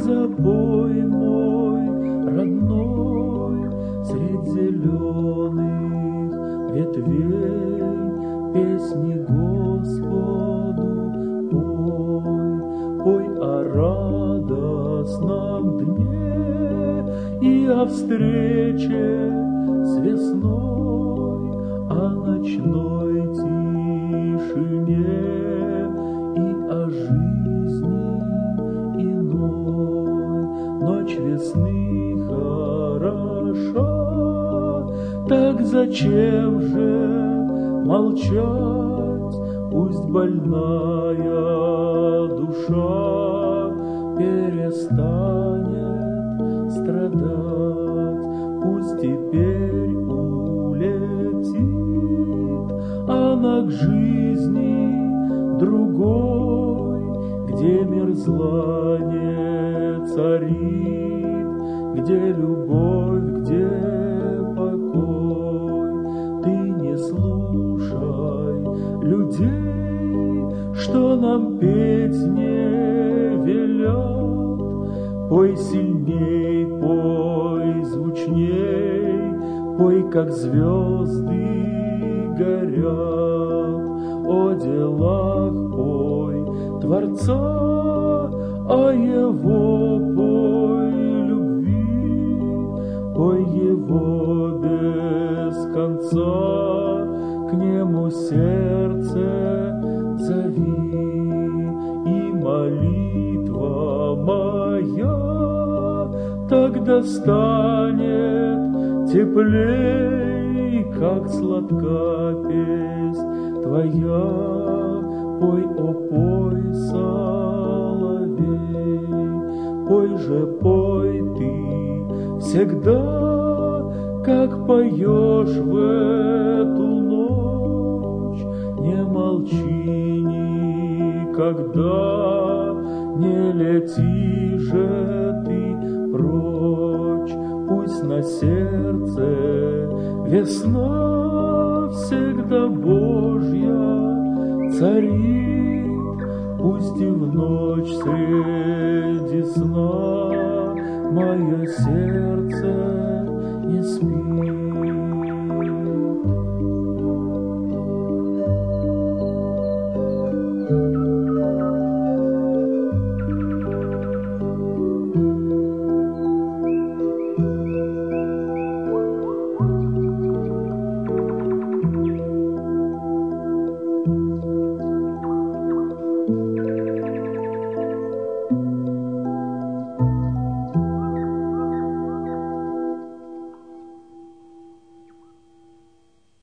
ты запой мой родной Средь зеленых ветвей. Песни Господу пой, Пой о радостном дне И о встрече с весной, Так зачем же молчать? Пусть больная душа перестанет страдать, Пусть теперь улетит она к жизни другой, Где мир зла не царит, Где любовь, Что нам петь не велят, Пой сильней, пой звучней, Пой, как звезды горят. О делах пой Творца, О Его пой любви, Пой Его без конца, К Нему сердце Тогда станет теплей, Как сладка песнь твоя. Пой, о, пой, соловей, Пой же, пой ты всегда, Как поешь в эту ночь. Не молчи никогда, Не лети же ты сердце весна всегда Божья царит, Пусть и в ночь среди сна Мое сердце не спит.